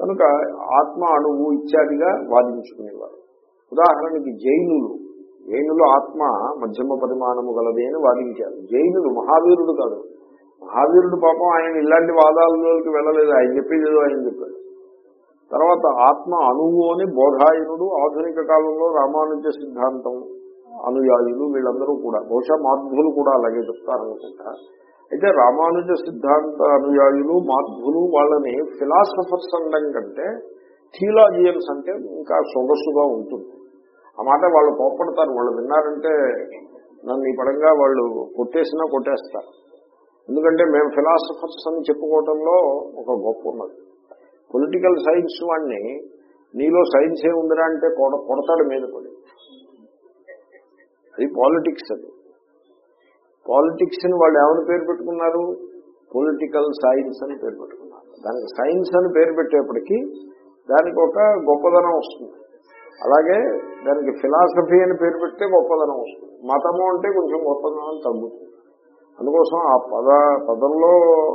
కనుక ఆత్మ అణువు ఇత్యాదిగా వాదించుకునేవారు. ఉదాహరణకి జైనులు జైనులు ఆత్మ మధ్యమ పరిమాణము గలది అని వాదించారు. జైనులు మహావీరుడు కాదు. మహావీరుడు పాపం ఆయన ఇలాంటి వాదాలలోకి వెళ్ళలేదు. ఆయన చెప్పేది ఏదో ఆయన చెప్పాడు. తర్వాత ఆత్మ అణువు అని బోధాయనుడు ఆధునిక కాలంలో రామానుజ సిద్ధాంతం అనుయాయులు వీళ్ళందరూ కూడా బహుశా మాధ్వులు కూడా అలాగే చెప్తారనుకుంటా. అయితే రామానుజ సిద్ధాంత అనుయాయులు మాధ్వులు వాళ్ళని ఫిలాసఫర్స్ అనడం కంటే థియలాజియన్స్ అంటే ఇంకా సొగసుగా ఉంటుంది. ఆ మాట వాళ్ళు కోప్పడతారు వాళ్ళు విన్నారంటే నన్ను ఈ పడంగా వాళ్ళు కొట్టేసినా కొట్టేస్తారు. ఎందుకంటే మేము ఫిలాసఫర్స్ అని చెప్పుకోవటంలో ఒక గొప్ప ఉన్నది. పొలిటికల్ సైన్స్ వాడిని నీలో సైన్స్ ఏముందిరా ఉందిరా అంటే కొడతాడు మీద పడి అది పాలిటిక్స్ అది. పాలిటిక్స్ని వాళ్ళు ఏమని పేరు పెట్టుకున్నారు? పొలిటికల్ సైన్స్ అని పేరు పెట్టుకున్నారు. దానికి సైన్స్ అని పేరు పెట్టేప్పటికీ దానికి ఒక గొప్పదనం వస్తుంది. అలాగే దానికి ఫిలాసఫీ అని పేరు పెడితే గొప్పదనం వస్తుంది. మతము అంటే కొంచెం గొప్పదనం తగ్గుతుంది. అందుకోసం ఆ పద పదంలో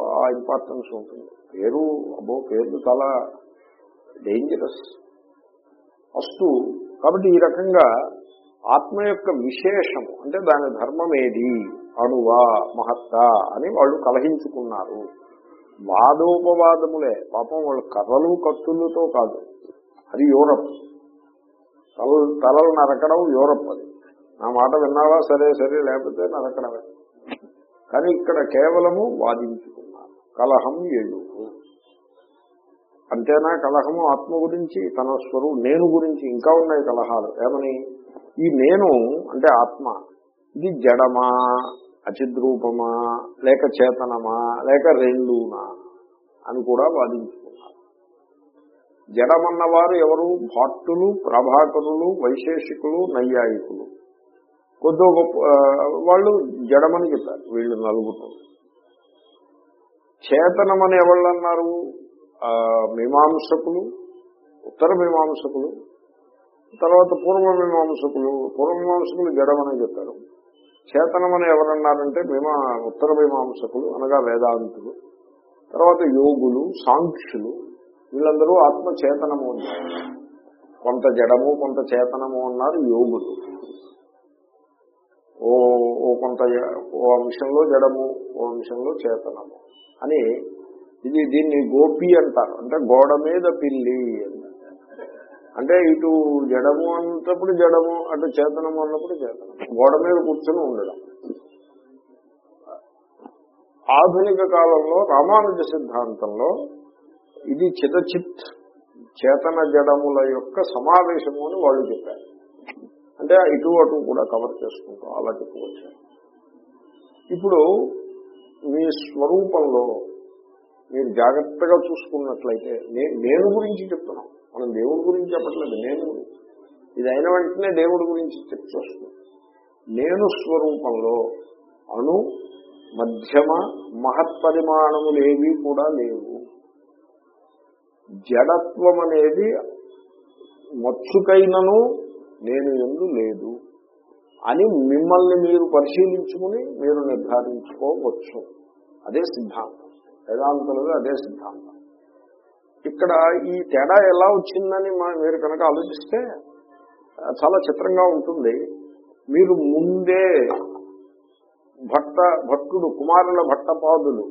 ఆ ఇంపార్టెన్స్ ఉంటుంది. పేరు అబ్బో పేర్లు చాలా డేంజరస్ వస్తు కాబట్టి ఈ రకంగా ఆత్మ యొక్క విశేషము అంటే దాని ధర్మమేది? అణువా మహత్త అని వాళ్ళు కలహించుకున్నారు. వాదోపవాదములే. పాపం వాళ్ళు కర్రలు కత్తులతో కాదు. అది యూరప్. తల తలలు నరకడం యూరప్ అది. నా మాట విన్నావా? సరే సరే లేకపోతే నరకడమే. కానీ ఇక్కడ కేవలము వాదించుకున్నారు. కలహం ఏడు. అంతేనా? కలహము ఆత్మ గురించి తన స్వరూ నేను గురించి ఇంకా ఉన్నాయి కలహాలు. ఏమని? ఈ నేను అంటే ఆత్మ. ఇది జడమా అచిద్రూపమా లేక చేతనమా లేక రెండునా అని కూడా వాదించుకున్నారు. జడమన్నవారు ఎవరు? భాట్టులు ప్రభాకరులు వైశేషికులు నైయాయికులు. కొద్ది గొప్ప వాళ్ళు జడమని చెప్పారు వీళ్ళు నలుగురు. చేతనమని ఎవళ్ళు అన్నారు మీమాంసకులు ఉత్తర మీమాంసకులు తర్వాత పూర్వమీమాంసకులు పూర్వమీమాంసకులు జడమని చెప్పారు. చేతనమని ఎవరన్నారంటే మీమా ఉత్తర మీమాంసకులు అనగా వేదాంతులు తర్వాత యోగులు సాంఖ్యులు వీళ్ళందరూ ఆత్మ చేతనము అన్నారు. కొంత జడము కొంత చేతనము అన్నారు యోగులు. ఓ ఓ కొంత ఓ అంశంలో జడము ఓ అంశంలో చేతనము అని ఇది దీన్ని గోపి అంటారు. అంటే గోడ మీద పిల్లి అంటారు. అంటే ఇటు జడము అన్నప్పుడు జడము అటు చేతనము అన్నప్పుడు చేతనం గోడ మీద కూర్చొని ఉండడం. ఆధునిక కాలంలో రామానుజ సిద్ధాంతంలో ఇది చితచిత్ చేతన జడముల యొక్క సమావేశము అని వాళ్ళు చెప్పారు. అంటే ఇటు అటు కూడా కవర్ చేసుకుంటాం అలా చెప్పుకొచ్చారు ఇప్పుడు మీ స్వరూపంలో మీరు జాగ్రత్తగా చూసుకున్నట్లయితే నేను గురించి చెప్తున్నాను. మనం దేవుడి గురించి చెప్పట్లేదు నేను. ఇది అయిన వెంటనే దేవుడి గురించి చెప్తూ నేను స్వరూపంలో అణు మధ్యమ మహత్పరిమాణములేవి కూడా లేవు. జడత్వం అనేది మత్సుకైనను నేను ఎందు లేదు అని మిమ్మల్ని మీరు పరిశీలించుకుని మీరు నిర్ధారించుకోవచ్చు. అదే సిద్ధాంతం. వేదాంతులది అదే సిద్ధాంతం. ఇక్కడ ఈ తేడా ఎలా వచ్చిందని మా- మీరు కనుక ఆలోచిస్తే చాలా చిత్రంగా ఉంటుంది. మీరు ముందే భట్ట భట్టుడు కుమారుల భట్టపాదులు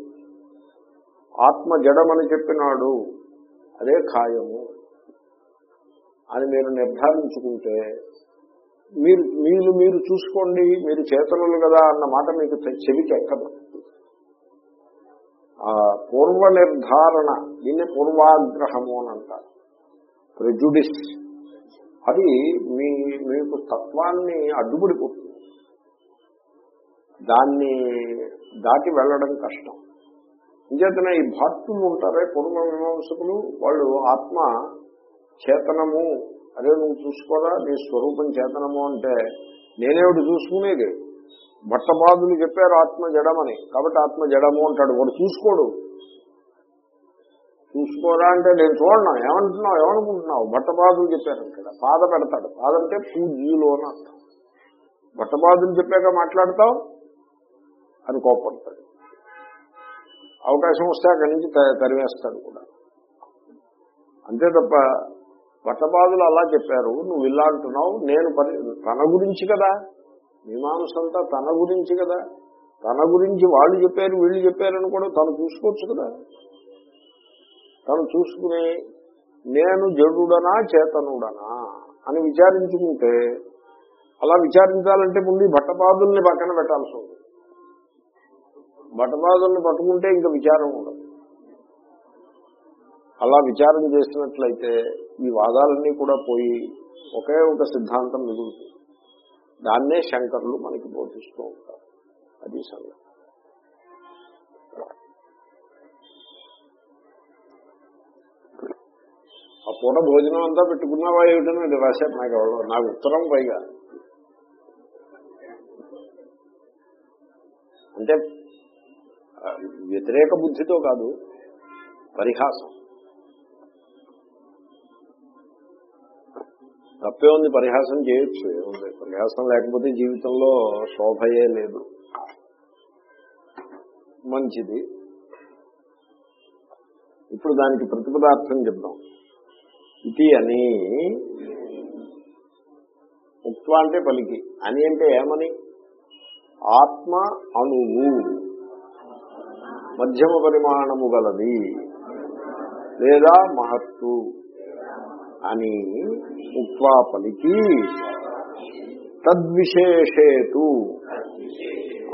ఆత్మ జడమని చెప్పినాడు అదే ఖాయము అని మీరు నిర్ధారించుకుంటే మీరు మీరు మీరు చూసుకోండి మీరు చేతనులు కదా అన్న మాట మీకు చెవికి ఎక్కదు. పూర్వ నిర్ధారణ దీన్ని పూర్వాగ్రహము అని అంటారు. ప్రెజుడిస్ అది మీ మీకు తత్వాన్ని అడ్డుపడిపోతుంది. దాన్ని దాటి వెళ్ళడం కష్టం. ఇంచేతనే ఈ భక్తులు ఉంటారే పూర్వ మీమాంసకులు వాళ్ళు ఆత్మ చేతనము. అదే నువ్వు చూసుకోరా నీ స్వరూపం చేతనము అంటే నేనేమిటి చూసుకునేది. భట్టపాదులు చెప్పారు ఆత్మ జడమని. కాబట్టి ఆత్మ జడము అంటాడు. వాడు చూసుకోడు. చూసుకోరా అంటే నేను చూడను. ఏమంటున్నావు? ఏమనుకుంటున్నావు? భట్టపాదులు చెప్పారు ఇక్కడ పాద పెడతాడు. పాద అంటే పూజ్యులు అని అర్థం. భట్టపాదులు చెప్పాక మాట్లాడతావు? అని కోపడతాడు. అవకాశం వస్తే అక్కడి నుంచి త- తరివేస్తాడు కూడా. అంతే తప్ప భట్టపాదులు అలా చెప్పారు. నువ్వు ఇలా అంటున్నావు? నేను తన గురించి కదా. మీమాంసంతా తన గురించి కదా. తన గురించి వాళ్ళు చెప్పారు వీళ్ళు చెప్పారని కూడా తను చూసుకోవచ్చు కదా. తను చూసుకుని నేను జడుడనా చేతనుడనా అని విచారించుకుంటే అలా విచారించాలంటే ముందు భట్టపాదుల్ని పక్కన పెట్టాల్సి ఉంది. భట్టపాదుల్ని పట్టుకుంటే ఇంకా విచారం ఉండదు. అలా విచారం చేసినట్లయితే ఈ వాదాలన్నీ కూడా పోయి ఒకే ఒక సిద్ధాంతం మిగులుతుంది. దాన్నే శంకర్లు మనకి బోధిస్తూ ఉంటారు. అది సంగతి. ఆ పూట భోజనం అంతా పెట్టుకున్నావా ఏమిటని అది రాశారు నాకు ఎవరో నాకు ఉత్తరం పైగా. అంటే వ్యతిరేక బుద్ధితో కాదు పరిహాసం. తప్పే ఉంది పరిహాసం చేయొచ్చు ఏముంది? పరిహాసం లేకపోతే జీవితంలో శోభయే లేదు. మంచిది. ఇప్పుడు దానికి ప్రతిపదార్థం చెప్దాం. ఇది అని. ఉక్వా అంటే పలికి. అని అంటే ఏమని? ఆత్మ అణువు మధ్యమ పరిమాణము గలది. లేదా మహత్తు. అని ఉక్వా పలికి తద్విశేషేతు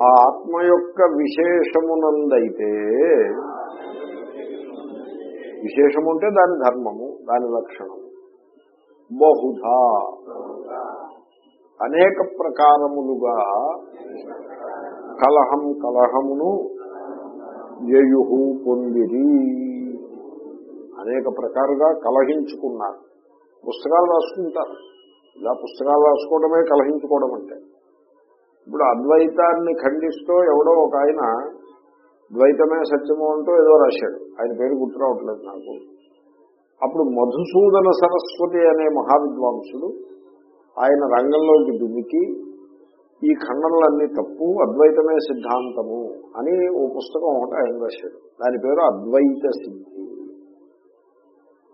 ఆ ఆత్మ యొక్క విశేషమునందైతే విశేషము అంటే దాని ధర్మము దాని లక్షణము. బహుధా. అనేక ప్రకారములుగా కలహం కలహమును జయు పొందిరి. అనేక ప్రకారుగా కలహించుకున్నారు. పుస్తకాలు రాసుకుంటారు. ఇలా పుస్తకాలు రాసుకోవడమే కలహించుకోవడం అంటే. ఇప్పుడు అద్వైతాన్ని ఖండిస్తూ ఎవడో ఒక ఆయన ద్వైతమే సత్యము అంటూ ఏదో రాశాడు. ఆయన పేరు గుర్తు రావట్లేదు నాకు. అప్పుడు మధుసూదన సరస్వతి అనే మహావిద్వాంసుడు ఆయన రంగంలోకి దుమికి ఈ ఖండనలన్నీ తప్పు అద్వైతమే సిద్ధాంతము అని ఓ పుస్తకం ఒకటి ఆయన రాశాడు. దాని పేరు అద్వైత సిద్ధి.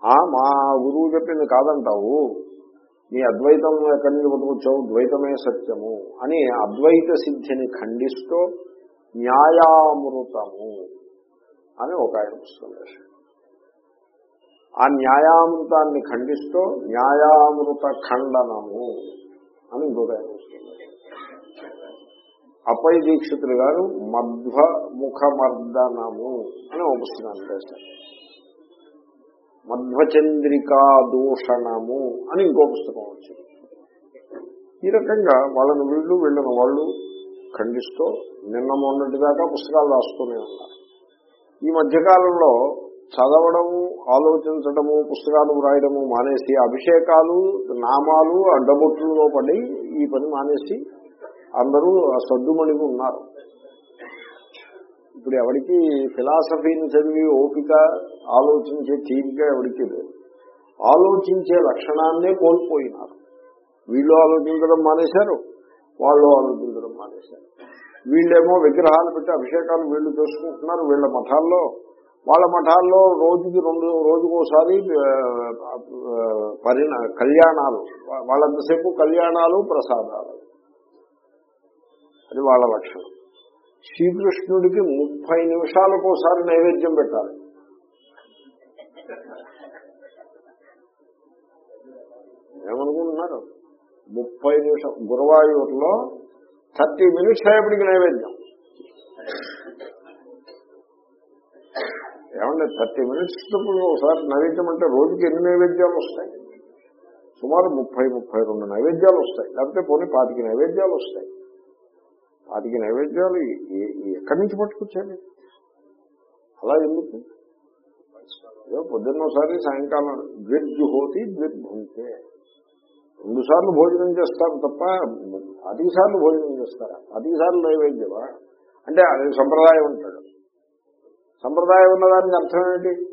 మా గురువు చెప్పింది కాదంటావు. నీ అద్వైతం ఎక్కడి నుంచి పట్టుకొచ్చావు? ద్వైతమే సత్యము. అని అద్వైత సిద్ధిని ఖండిస్తూ న్యాయామృతము అని ఒక ఆయన పుస్తకం రాశాడు. ఆ న్యాయామృతాన్ని ఖండిస్తూ న్యాయామృత ఖండనము అని ఇంకొక ఆయన పుస్తకం అపై దీక్షితులు గారు మధ్వ ముఖమర్దనము అని ఒక పుస్తకాన్ని రాశారు. మధ్వచంద్రికా దూషణము అని ఇంకో పుస్తకం వచ్చింది. ఈ రకంగా వాళ్ళని వీళ్ళు వీళ్ళని వాళ్ళు ఖండిస్తూ నిన్న మొన్నటి దాకా పుస్తకాలు రాస్తూనే ఉన్నారు. ఈ మధ్యకాలంలో చదవడము ఆలోచించడము పుస్తకాలు వ్రాయడము మానేసి అభిషేకాలు నామాలు అడ్డబొట్టులో పడి ఈ పని మానేసి అందరూ సద్దుమణిగి ఉన్నారు. ఇప్పుడు ఎవరికి ఫిలాసఫీని చదివి ఓపిక ఆలోచించే తీరిక ఎవరికి లేదు. ఆలోచించే లక్షణాన్నే కోల్పోయినారు. వీళ్ళు ఆలోచించడం మానేశారు వాళ్ళు ఆలోచించడం మానేశారు. వీళ్ళేమో విగ్రహాలు పెట్టి అభిషేకాలు వీళ్ళు చేసుకుంటున్నారు వీళ్ళ మఠాల్లో. వాళ్ళ మఠాల్లో రోజుకి రెండు రోజుకోసారి పరిణా పరిణ కళ్యాణాలు. వాళ్ళంతసేపు కళ్యాణాలు ప్రసాదాలు. అది వాళ్ళ లక్షణం. శ్రీకృష్ణుడికి ముప్పై నిమిషాలకు ఒకసారి నైవేద్యం పెట్టాలి. ఏమనుకుంటున్నారు? ముప్పై నిమిషం గురువాయూరులో థర్టీ మినిట్స్ అయ్యేప్పటికి నైవేద్యం. ఏమంటే థర్టీ మినిట్స్ ఒకసారి నైవేద్యం అంటే రోజుకి ఎన్ని నైవేద్యాలు వస్తాయి? సుమారు ముప్పై ముప్పై రెండు నైవేద్యాలు వస్తాయి. లేకపోతే పోనీ పాతికి నైవేద్యాలు వస్తాయి. వాటికి నైవేద్యాలు ఏ- ఎక్కడి నుంచి పట్టుకొచ్చాయి అలా ఎందుకు? పొద్దున్నోసారి సాయంకాలం ద్విర్జుహోతి ద్విర్భుంతే. రెండు సార్లు భోజనం చేస్తారు తప్ప అధిక సార్లు భోజనం చేస్తారా? అధిక సార్లు నైవేద్యమా? అంటే అది సంప్రదాయం ఉంటాడు సంప్రదాయం ఉన్నదానికి అర్థం ఏంటి?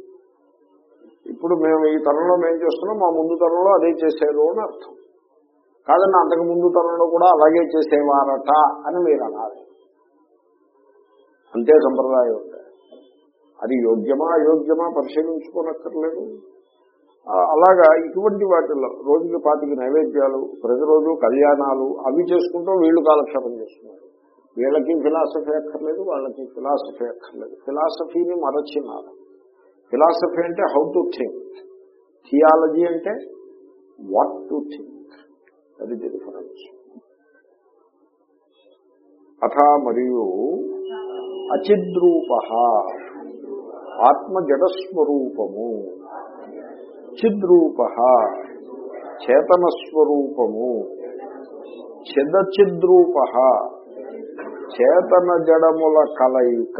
ఇప్పుడు మేము ఈ తరంలో మేము చేస్తున్నాం మా ముందు తరంలో అదే చేసేదో అని అర్థం. కాదన్న అంతకు ముందు తరంలో కూడా అలాగే చేసేవారట అని మీరు అనాలి. అంతే సంప్రదాయం ఉంటాయి అది యోగ్యమా అయోగ్యమా పరిశీలించుకోనక్కర్లేదు. అలాగా ఇటువంటి వాటిల్లో రోజుకి పాతికి నైవేద్యాలు ప్రతిరోజు కళ్యాణాలు అవి చేసుకుంటూ వీళ్ళు కాలక్షేపం చేస్తున్నారు. వీళ్ళకి ఫిలాసఫీ అక్కర్లేదు వాళ్ళకి ఫిలాసఫీ అక్కర్లేదు. ఫిలాసఫీని మరచినారు. ఫిలాసఫీ అంటే హౌ టు థింక్ థియాలజీ అంటే వాట్ టు థింక్ అది డిఫరెన్స్ అథ మరియు అచిద్రూప ఆత్మ జడస్వరూపము చిద్రూప చేతనస్వరూపము. చిదచిద్రూప చేతన జడముల కలయిక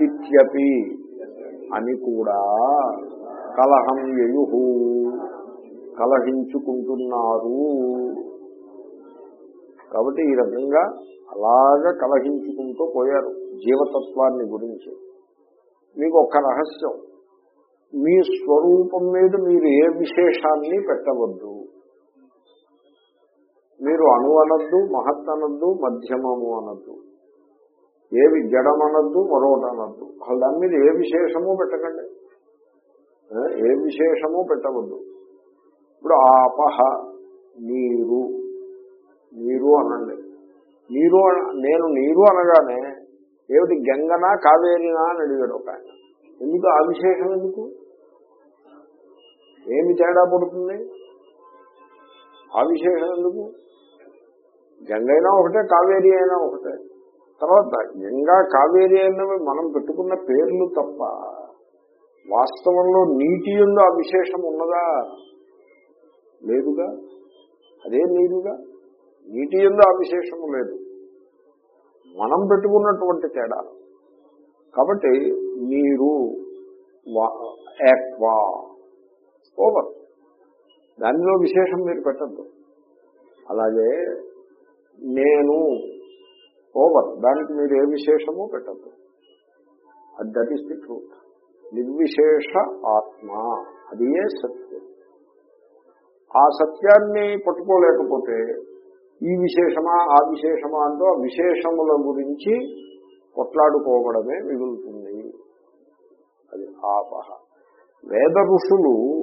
ఇత్యపి అని కూడా కలహం యయు కలహించుకుంటున్నారు. కాబట్టి ఈ రకంగా అలాగా కలహించుకుంటూ పోయారు జీవతత్వాన్ని గురించి. మీకు ఒక్క రహస్యం. మీ స్వరూపం మీద మీరు ఏ విశేషాన్ని పెట్టవద్దు. మీరు అణు అనద్దు మహత్ అనద్దు మధ్యమము అనద్దు. ఏవి జడమనద్దు మరొకటి అనద్దు. అసలు దాని మీద ఏ విశేషము పెట్టకండి. ఏ విశేషము పెట్టవద్దు. ఇప్పుడు ఆపహ నీరు. నీరు అనండి. నీరు అన- నేను నీరు అనగానే ఏమిటి గంగనా కావేరినా అని అడిగాడు ఒక ఆయన. ఎందుకు ఆ విశేషం ఎందుకు? ఏమి తేడా పడుతుంది? ఆ విశేషం ఎందుకు? గంగ అయినా ఒకటే కావేరి అయినా ఒకటే. తర్వాత గంగా కావేరి అయినవి మనం పెట్టుకున్న పేర్లు తప్ప వాస్తవంలో నీటి ఎందు ఆ విశేషం ఉన్నదా? లేదుగా? అదే నీరుగా నీటి ఎందు ఆ విశేషము లేదు. మనం పెట్టుకున్నటువంటి తేడా. కాబట్టి నీరు యాక్వా ఓవర్. దానిలో విశేషం మీరు పెట్టద్దు. అలాగే నేను ఓవర్. దానికి మీరు ఏ విశేషము పెట్టద్దు. అది దట్ ఈస్ ది ట్రూత్ నిర్విశేష ఆత్మ. అది ఏ సత్యం. ఆ సత్యాన్ని పట్టుకోలేకపోతే ఈ విశేషమా ఆ విశేషమా అంటూ ఆ విశేషముల గురించి కొట్లాడుకోవడమే మిగులుతుంది. అది ఆపహ. వేద ఋషులు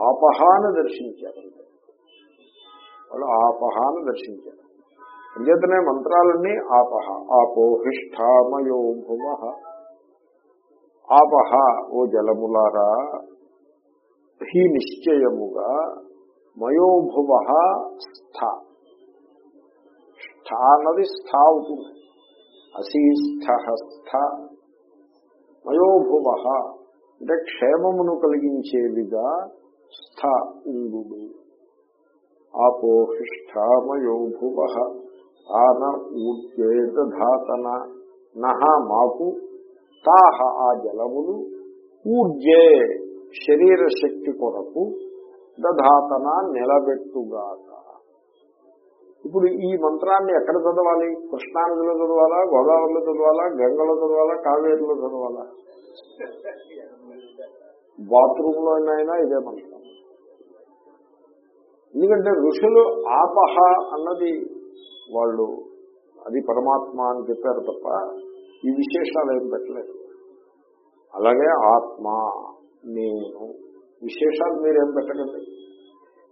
ఆపహాను దర్శించారు. వాళ్ళు ఆపహాను దర్శించారు. అంచేతనే మంత్రాలన్నీ ఆపహ. ఆపోహిష్టామయో భువ. ఆపహ ఓ జలములారా హీ నిశ్చయముగా మయోభువ స్థ. స్థ అన్నది స్థ అవుతుంది. అసీస్థ స్థ. మయోభువ అంటే క్షేమమును కలిగించేవిగా స్థ ఉండు ఆపోహిష్టామయోభువ ఆన ఊర్జేదాతన నహ మాకు తాహ ఆ జలములు ఊర్జే శరీర శక్తి కొరకు దధాతన నిలబెట్టుగాక. ఇప్పుడు ఈ మంత్రాన్ని ఎక్కడ చదవాలి? కృష్ణానదిలో చదవాలా? గోదావరిలో చదవాలా? గంగలో చదవాలా? కావేరిలో చదవాలా? బాత్రూమ్లో అయినా ఇదే మంత్రం. ఎందుకంటే ఋషులు ఆపహ అన్నది వాళ్ళు అది పరమాత్మ అని చెప్పారు తప్ప ఈ విశేషాలు ఏం పెట్టలేదు. అలాగే ఆత్మ నేను విశేషాలు మీరేం పెట్టకండి.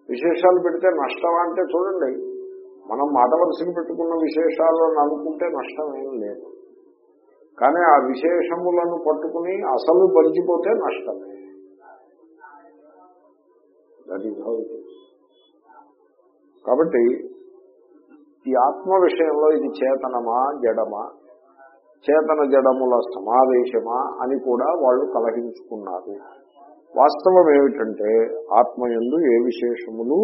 విశేషాలు పెడితే నష్టం అంటే చూడండి మనం మాట వరుసకి పెట్టుకున్న విశేషాలు అని అనుకుంటే నష్టం ఏం లేదు. కానీ ఆ విశేషములను పట్టుకుని అసలు పరిచిపోతే నష్టమే కాబట్టి ఈ ఆత్మ విషయంలో ఇది చేతనమా జడమా? చేతన జడముల సమావేశమా అని కూడా వాళ్ళు కలహించుకున్నారు. వాస్తవం ఏమిటంటే ఆత్మయందు ఏ విశేషములు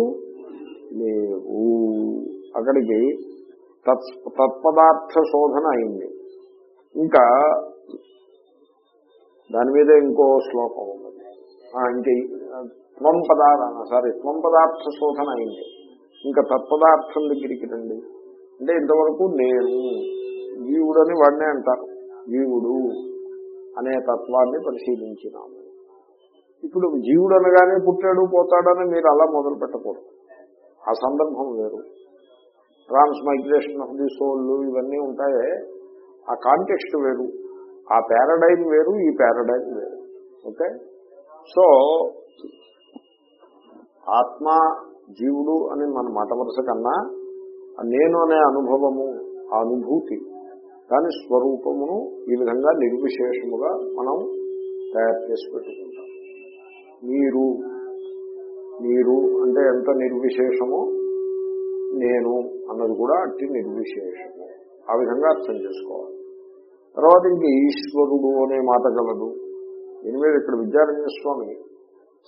లేవు. అక్కడికి తత్ తత్పదార్థ శోధన అయింది. ఇంకా దాని మీద ఇంకో శ్లోకం ఉన్నది. ఇంకే త్వం పదార్థ సారీ త్వం పదార్థ శోధన అయింది. ఇంకా తత్పదార్థం దగ్గరికి రండి. అంటే ఇంతవరకు నేను జీవుడని వాడినే అంటారు. జీవుడు అనే తత్వాన్ని పరిశీలించినాము. ఇప్పుడు జీవుడు అనగానే పుట్టాడు పోతాడని మీరు అలా మొదలు పెట్టకూడదు. ఆ సందర్భం వేరు. ట్రాన్స్మైగ్రేషన్ ఆఫ్ ది సోల్ ఇవన్నీ ఉంటాయే. ఆ కాంటెక్స్ట్ వేరు. ఆ పారాడైమ్ వేరు ఈ పారాడైమ్ వేరు. ఓకే? సో ఆత్మ జీవుడు అని మన మాట వరుస కన్నా నేను అనే అనుభవము ఆ అనుభూతి దాని స్వరూపమును ఈ విధంగా నిర్విశేషముగా మనం తయారు చేసి పెట్టుకుంటాం మీరు మీరు అంటే ఎంత నిర్విశేషమో నేను అన్నది కూడా అట్టి నిర్విశేషము. ఆ విధంగా అర్థం చేసుకోవాలి. తర్వాత ఇంక ఈశ్వరుడు అనే మాట గలదు. దీని మీద ఇక్కడ విద్యారణ్య స్వామి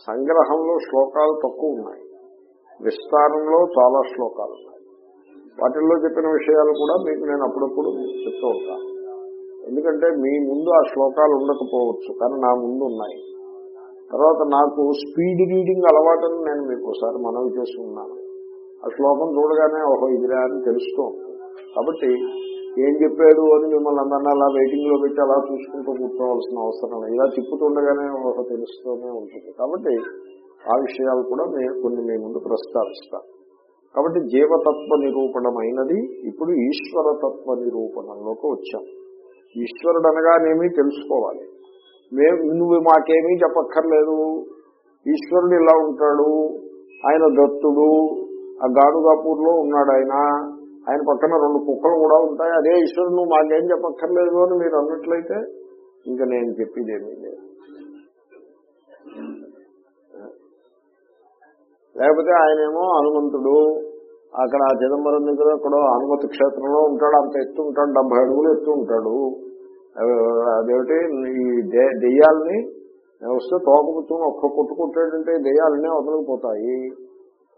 సంగ్రహంలో శ్లోకాలు తక్కువ ఉన్నాయి. విస్తారంలో చాలా శ్లోకాలు ఉన్నాయి. వాటిల్లో చెప్పిన విషయాలు కూడా మీకు నేను అప్పుడప్పుడు చెప్తూ ఉంటాను. ఎందుకంటే మీ ముందు ఆ శ్లోకాలు ఉండకపోవచ్చు కానీ నా ముందు ఉన్నాయి. తర్వాత నాకు స్పీడ్ రీడింగ్ అలవాటని నేను మీకు ఒకసారి మనవి చేసుకున్నాను ఆ శ్లోకం చూడగానే ఓహో ఇదిరా అని తెలుస్తూ కాబట్టి ఏం చెప్పాడు అని మిమ్మల్ని అందరినీ అలా వెయిటింగ్లో పెట్టి అలా చూసుకుంటూ కూర్చోవలసిన అవసరం లేదు. ఇలా తిప్పుతుండగానే ఒక తెలుస్తూనే ఉంటుంది. కాబట్టి ఆ విషయాలు కూడా నేను కొన్ని మీ ముందు ప్రస్తావిస్తాను కాబట్టి జీవతత్వ నిరూపణమైనది. ఇప్పుడు ఈశ్వరతత్వ నిరూపణంలోకి వచ్చాం. ఈశ్వరుడు అనగానేమి తెలుసుకోవాలి. మేము నువ్వు మాకేమీ చెప్పక్కర్లేదు. ఈశ్వరుడు ఇలా ఉంటాడు. ఆయన దత్తుడు. ఆ గాడుగాపూర్లో ఉన్నాడు ఆయన. ఆయన పక్కన రెండు కుక్కలు కూడా ఉంటాయి. అదే ఈశ్వరుడు నువ్వు మాకేం చెప్పక్కర్లేదు అని మీరు అన్నట్లయితే ఇంకా నేను చెప్పేదేమీ లేదు. లేకపోతే ఆయనేమో హనుమంతుడు. అక్కడ ఆ చిదంబరం దగ్గర అక్కడ హనుమతి క్షేత్రంలో ఉంటాడు. అంత ఎత్తు ఉంటాడు. డెబ్బై అడుగులు ఎత్తు ఉంటాడు. అదేమిటి ఈ దెయ్యాలని వస్తే తోకపుచ్చుకుని ఒక్క కొట్టుకుంటాడంటే దెయ్యాలనే వదలకపోతాయి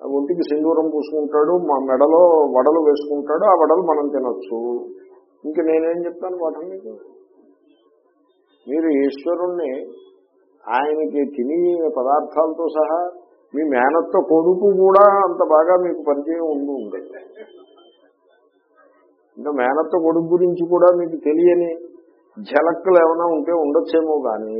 ఆ ఒంటికి సింధూరం పూసుకుంటాడు మా మెడలో వడలు వేసుకుంటాడు ఆ వడలు మనం తినొచ్చు. ఇంక నేనేం చెప్తాను వాటి మీకు? మీరు ఈశ్వరుణ్ణి ఆయనకి తిని పదార్థాలతో సహా మీ మేనత్త కొడుకు కూడా అంత బాగా మీకు పరిచయం ఉండి ఉండేది ఇంకా మేనత్త కొడుకు గురించి కూడా మీకు తెలియని ఝలక్కులు ఏమైనా ఉంటే ఉండొచ్చేమో కానీ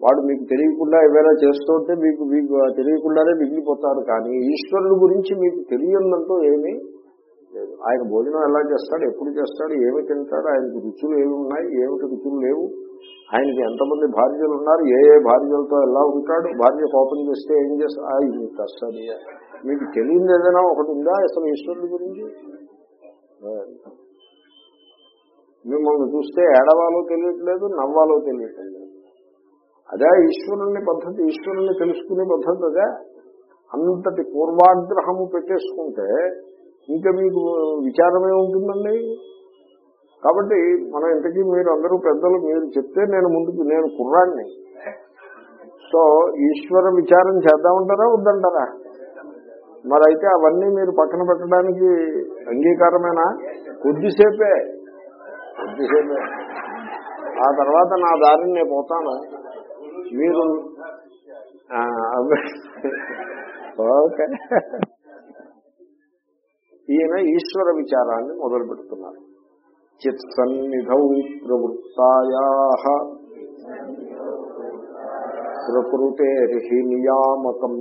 వాడు మీకు తెలియకుండా ఏమైనా చేస్తుంటే మీకు మీకు తెలియకుండానే మిగిలిపోతారు కానీ ఈశ్వరుడు గురించి మీకు తెలియదంటూ ఏమీ లేదు. ఆయన భోజనం ఎలా చేస్తాడు ఎప్పుడు చేస్తాడు ఏమి తింటాడు ఆయనకు రుచులు ఏమి ఉన్నాయి ఏమిటి రుచులు లేవు ఆయనకి ఎంతమంది భార్యలు ఉన్నారు ఏ ఏ భార్యలతో ఎలా ఉంటాడు భార్య కోపం చేస్తే ఏం చేస్తా మీకు వస్తుంది మీకు తెలియదు ఏదైనా ఒకటి ఉందా అసలు ఈశ్వరుడు గురించి? మిమ్మల్ని చూస్తే ఏడవాలో తెలియట్లేదు నవ్వాలో తెలియట్లేదు. అదే ఈశ్వరుని పద్ధతి ఈశ్వరుని తెలుసుకునే పద్ధతి అదే. అంతటి పూర్వాగ్రహము పెట్టేసుకుంటే ఇంకా మీకు విచారమే ఉంటుందండి. కాబట్టి మనం ఇంతకీ మీరు అందరూ పెద్దలు మీరు చెప్తే నేను ముందుకు నేను కుర్రాన్ని. సో ఈశ్వర విచారం చేద్దామంటారా వద్దంటారా? మరి అయితే అవన్నీ మీరు పక్కన పెట్టడానికి అంగీకారమేనా? కొద్దిసేపే. కొద్దిసేపు ఆ తర్వాత నా దారిని నేను పోతాను? మీరు? ఓకే. ఈయన ఈశ్వర విచారాన్ని మొదలు పెడుతున్నారు చిత్సన్నిధౌ ప్రవృత్తాయా. ప్రకృతేర్హి నియామకం.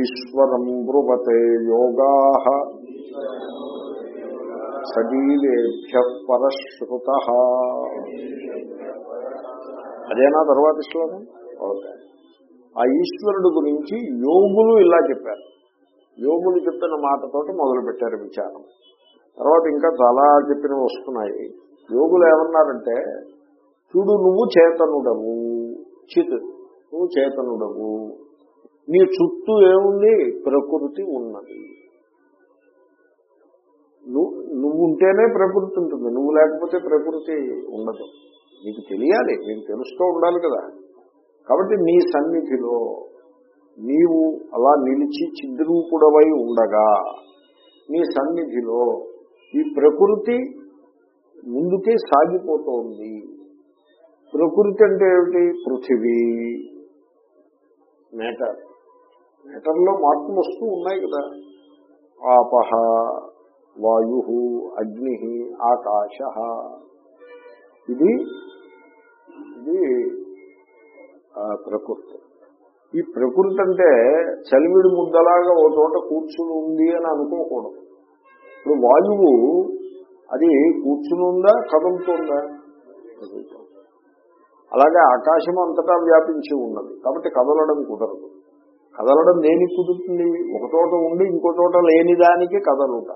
ఈశ్వరం బ్రువతే యోగా. సజీవేభ్య పరశ్రుత. అదేనా తర్వాత శ్లోకం? ఓకే. ఆ ఈశ్వరుడు గురించి యోగులు ఇలా చెప్పారు. యోగులు చెప్పిన మాటతోటి మొదలు పెట్టారు విచారం. తర్వాత ఇంకా చాలా చెప్పినవి వస్తున్నాయి. యోగులు ఏమన్నారంటే చూడు నువ్వు చేతనుడవు. చిత్ నువ్వు చేతనుడవు. నీ చుట్టూ ఏముంది? ప్రకృతి ఉన్నది. నువ్వు నువ్వు ఉంటేనే ప్రకృతి ఉంటుంది. నువ్వు లేకపోతే ప్రకృతి ఉండదు. నీకు తెలియాలి. నీకు తెలుస్తూ ఉండాలి కదా. కాబట్టి నీ సన్నిధిలో నీవు అలా నిలిచి చిద్రూపుడవై ఉండగా నీ సన్నిధిలో ఈ ప్రకృతి ముందుకే సాగిపోతోంది. ప్రకృతి అంటే ఏమిటి? పృథివీ. మేటర్ మేటర్లో మార్పులు వస్తూ ఉన్నాయి కదా. ఆపహ. వాయు అగ్ని ఆకాశ. ఇది ఇది ప్రకృతి. ఈ ప్రకృతి అంటే చలివిడి ముద్దలాగా ఓ చోట కూర్చుని ఉంది అని అనుకోకూడదు. ఇప్పుడు వాయువు అది కూర్చుని ఉందా కదులుతుందా కదులుతుంది? అలాగే ఆకాశం అంతటా వ్యాపించి ఉన్నది. కాబట్టి కదలడం కుదరదు. కదలడం దేనికి కుదురుతుంది? ఒక చోట ఉండి ఇంకో చోట లేని దానికి కదలుట.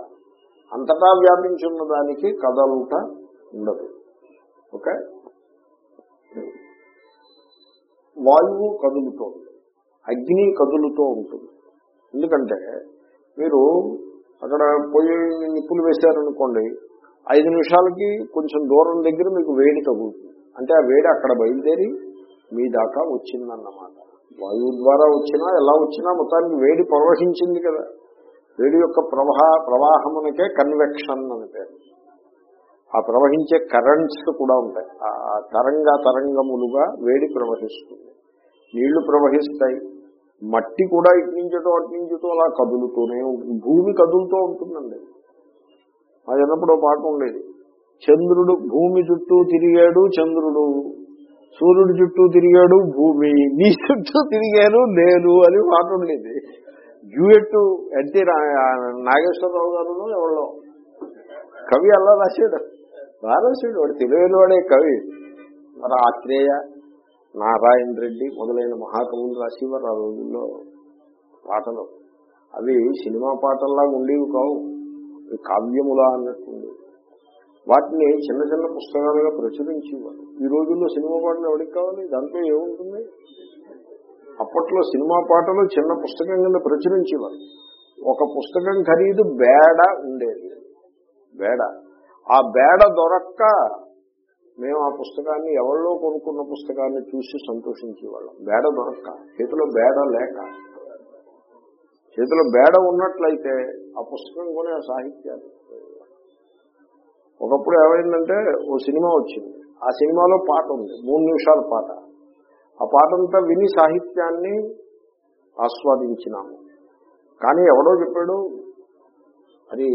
అంతటా వ్యాపించున్న దానికి కదలుట ఉండదు. ఓకే? వాయువు కదులుతోంది అగ్ని కదులుతూ ఉంటుంది. ఎందుకంటే మీరు అక్కడ పోయి నిప్పులు వేశారనుకోండి ఐదు నిమిషాలకి కొంచెం దూరం దగ్గర మీకు వేడి తగులుతుంది. అంటే ఆ వేడి అక్కడ బయలుదేరి మీ దాకా వచ్చిందన్నమాట. వాయువు ద్వారా వచ్చినా ఎలా వచ్చినా మొత్తానికి వేడి ప్రవహించింది కదా. వేడి యొక్క ప్రవాహ ప్రవాహమునకే కన్వెక్షన్ అని పేరు. ఆ ప్రవహించే కరెంట్స్ కూడా ఉంటాయి. ఆ తరంగ తరంగములుగా వేడి ప్రవహిస్తుంది. నీళ్ళు ప్రవహిస్తాయి. మట్టి కూడా ఇటు నుంచటో అటు నుంచటో అలా కదులుతూనే ఉంటుంది. భూమి కదులుతూ ఉంటుందండి. అది అన్నప్పుడు పాట ఉండేది. చంద్రుడు భూమి చుట్టూ తిరిగాడు చంద్రుడు సూర్యుడి చుట్టూ తిరిగాడు భూమి నీ చుట్టూ తిరిగాను నేను అని పాట ఉండేది. డ్యూయట్ ఎన్టీ నాగేశ్వరరావు గారును ఎవరో. కవి అలా రాశాడు. బాగా రాశాడు. వాడు తెలియని వాడే కవి. మరి ఆత్రేయ నారాయణ రెడ్డి మొదలైన మహాకవులు రాసేవారు ఆ రోజుల్లో పాటలు. అవి సినిమా పాటల్లాగా ఉండేవి కావు. కావ్యములా అన్నట్టుంది వాటిని చిన్న చిన్న పుస్తకాలుగా ప్రచురించేవారు. ఈ రోజుల్లో సినిమా పాటలు ఎవరికి కావాలి? దాంట్లో ఏముంటుంది? అప్పట్లో సినిమా పాటలు చిన్న పుస్తకం కింద ప్రచురించేవారు. ఒక పుస్తకం ఖరీదు బేడ ఉండేది. బేడ. ఆ బేడ దొరక్క మేము ఆ పుస్తకాన్ని ఎవరిలో కొనుక్కున్న పుస్తకాన్ని చూసి సంతోషించేవాళ్ళం. బేడ దొరక్క. చేతిలో బేడ లేక. చేతిలో బేడ ఉన్నట్లయితే ఆ పుస్తకం కొనే ఆ సాహిత్యాన్ని ఒకప్పుడు ఏమైందంటే ఓ సినిమా వచ్చింది. ఆ సినిమాలో పాట ఉంది. మూడు నిమిషాల పాట. ఆ పాటంతా విని సాహిత్యాన్ని ఆస్వాదించినాము. కానీ ఎవడో చెప్పాడు అది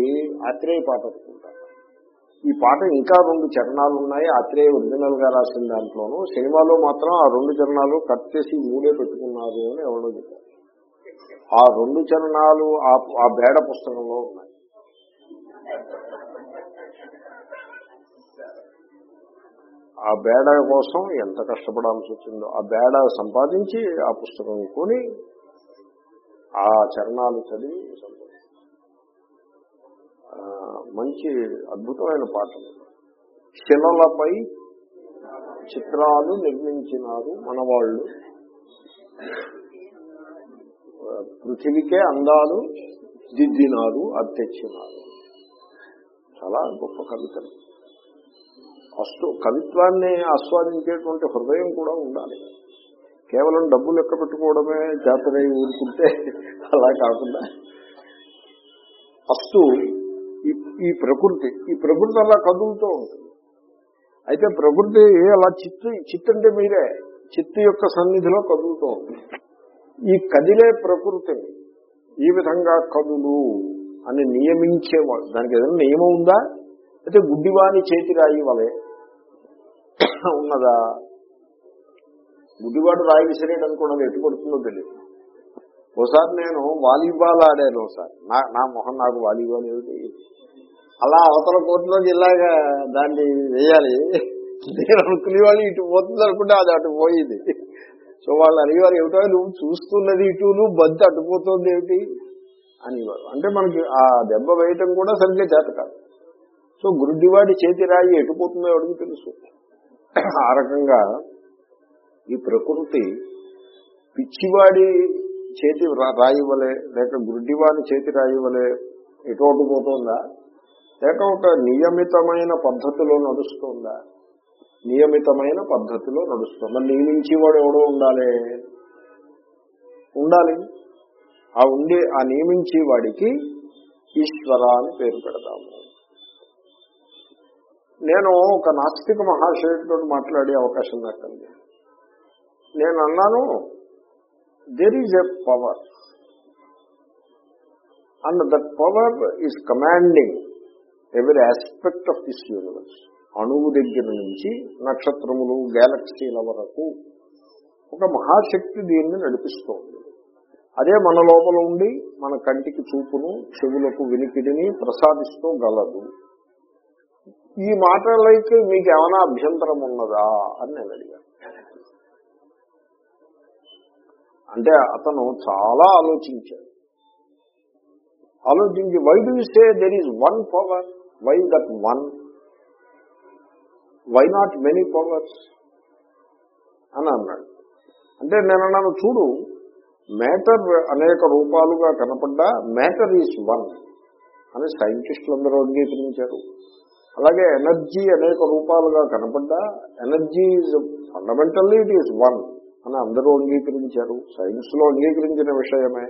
ఆత్రేయ పాట ఈ పాట ఇంకా రెండు చరణాలు ఉన్నాయి ఆత్రేయ ఒరిజినల్గా రాసిన దాంట్లోనూ. సినిమాలో మాత్రం ఆ రెండు చరణాలు కట్ చేసి మూడే పెట్టుకున్నారు అని ఎవడో చెప్పారు. ఆ రెండు చరణాలు ఆ బేడ పుస్తకంలో ఉన్నాయి. ఆ బేడ కోసం ఎంత కష్టపడాల్సి వచ్చిందో ఆ బేడ సంపాదించి ఆ పుస్తకం కొని ఆ చరణాలు చదివి మంచి అద్భుతమైన పాఠం. శిలలపై చిత్రాలు నిర్మించినారు మనవాళ్ళు. పృథివికే అందాలు దిద్దినారు అది తెచ్చినారు. చాలా గొప్ప కవితలు. అస్తు కవిత్వాన్ని ఆస్వాదించేటువంటి హృదయం కూడా ఉండాలి. కేవలం డబ్బులు లెక్క పెట్టుకోవడమే జాతర ఊరుకుంటే అలా కాకుండా. అస్తు ఈ ప్రకృతి ఈ ప్రకృతి అలా కదులుతూ ఉంటుంది. అయితే ప్రకృతి అలా చిత్తు చిత్తు అంటే మీరే చిత్తు యొక్క సన్నిధిలో కదులుతూ ఉంటుంది. ఈ కదిలే ప్రకృతిని ఈ విధంగా కదులు అని నియమించేవాడు దానికి ఏదైనా నియమం ఉందా? అయితే గుడ్డివాని చేతి రాయి ఉన్నదా? గుడ్డివాడు రాయి విసిరేయడం కూడా ఎటు పడుతుందో తెలియదు ఒకసారి నేను వాలీబాల్ ఆడాను ఒకసారి నా నా మొహం నాకు వాలీబాల్ ఏమిటి? అలా అవతల కోర్టులో ఇలాగా దాన్ని వేయాలి. నేను అనుకునే వాళ్ళు ఇటు పోతుంది అనుకుంటే అది అటు పోయింది. సో వాళ్ళు అడిగేవారు ఏమిటో నువ్వు చూస్తున్నది ఇటు నువ్వు బంతి అటుపోతుంది ఏమిటి? అనేవారు అంటే మనకి ఆ దెబ్బ వేయటం కూడా సరిగ్గా చేత కాదు. సో గురుడివాడి చేతి రాయి ఎటుపోతుందో ఎవరికి తెలుసు? ఆ రకంగా ఈ ప్రకృతి పిచ్చివాడి చేతి రాయివలే లేక గుడ్డివాడి చేతి రాయివలే ఎటువంటి పోతుందా? లేక ఒక నియమితమైన పద్ధతిలో నడుస్తుందా? నియమితమైన పద్ధతిలో నడుస్తుంది? నియమించి నియమించేవాడు ఎవడో ఉండాలి? ఉండాలి. ఆ ఉండి ఆ నియమించే వాడికి ఈశ్వర అని పేరు పెడతాము. నేను ఒక నాస్తిక మహాశయుడితో మాట్లాడే అవకాశం దక్కింది నేను అన్నాను there is a power and that power is commanding every aspect of this universe అణువు దగ్గర నుంచి నక్షత్రములు గ్యాలక్సీల వరకు ఒక మహాశక్తి దీన్ని నడిపిస్తోంది. అదే మన లోపల ఉండి మన కంటికి చూపును చెవులకు వినికిడిని ప్రసాదిస్తూ గలదు. ఈ మాటలైతే మీకు ఏమైనా అభ్యంతరం ఉన్నదా అని నేను అడిగాను. అంటే అతను చాలా ఆలోచించాడు. ఆలోచించి why do say there is one power why that one why not many powers అని అన్నాడు. అంటే నేను అన్నాను చూడు మ్యాటర్ అనేక రూపాలుగా కనపడ్డా మ్యాటర్ ఈజ్ వన్ అని సైంటిస్టులు అందరూ అంగీకరించారు. అలాగే ఎనర్జీ అనేక రూపాలుగా కనపడ్డా energy fundamentally it is one అని అందరూ అంగీకరించారు సైన్స్లో అంగీకరించిన విషయమే.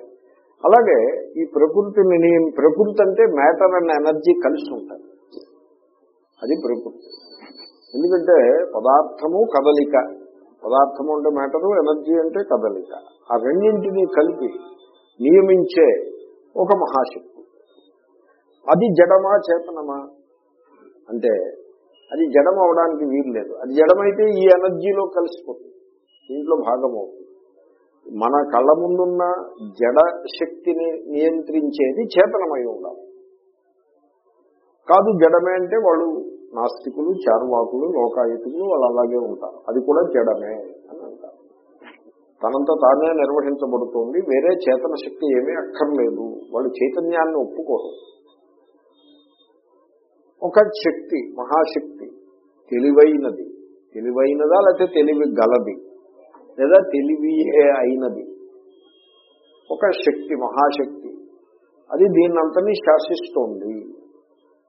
అలాగే ఈ ప్రకృతిని ప్రకృతి అంటే మ్యాటర్ అండ్ ఎనర్జీ కలిసి ఉంటాయి. అది ప్రకృతి. ఎందుకంటే పదార్థము కదలిక. పదార్థము అంటే మ్యాటరు ఎనర్జీ అంటే కదలిక. ఆ రెండింటినీ కలిపి నియమించే ఒక మహాశక్తి. అది జడమా చేతనమా? అంటే అది జడం అవడానికి వీలు లేదు. అది జడమైతే ఈ ఎనర్జీలో కలిసిపోతుంది. దీంట్లో భాగం అవుతుంది. మన కళ్ళ ముందున్న జడ శక్తిని నియంత్రించేది చేతనమై ఉండాలి. కాదు జడమే అంటే వాళ్ళు నాస్తికులు చార్వాకులు లోకాయుతులు వాళ్ళు అలాగే ఉంటారు. అది కూడా జడమే అని అంటారు. తనంత తానే నిర్వహించబడుతోంది. వేరే చేతన శక్తి ఏమీ అక్కర్లేదు. వాళ్ళు చైతన్యాన్ని ఒప్పుకోరు. ఒక శక్తి మహాశక్తి తెలివైనది. తెలివైనదా లేకపోతే తెలివి గలది? లేదా తెలివియే అయినది? ఒక శక్తి మహాశక్తి. అది దీన్నంతని శాసిస్తోంది.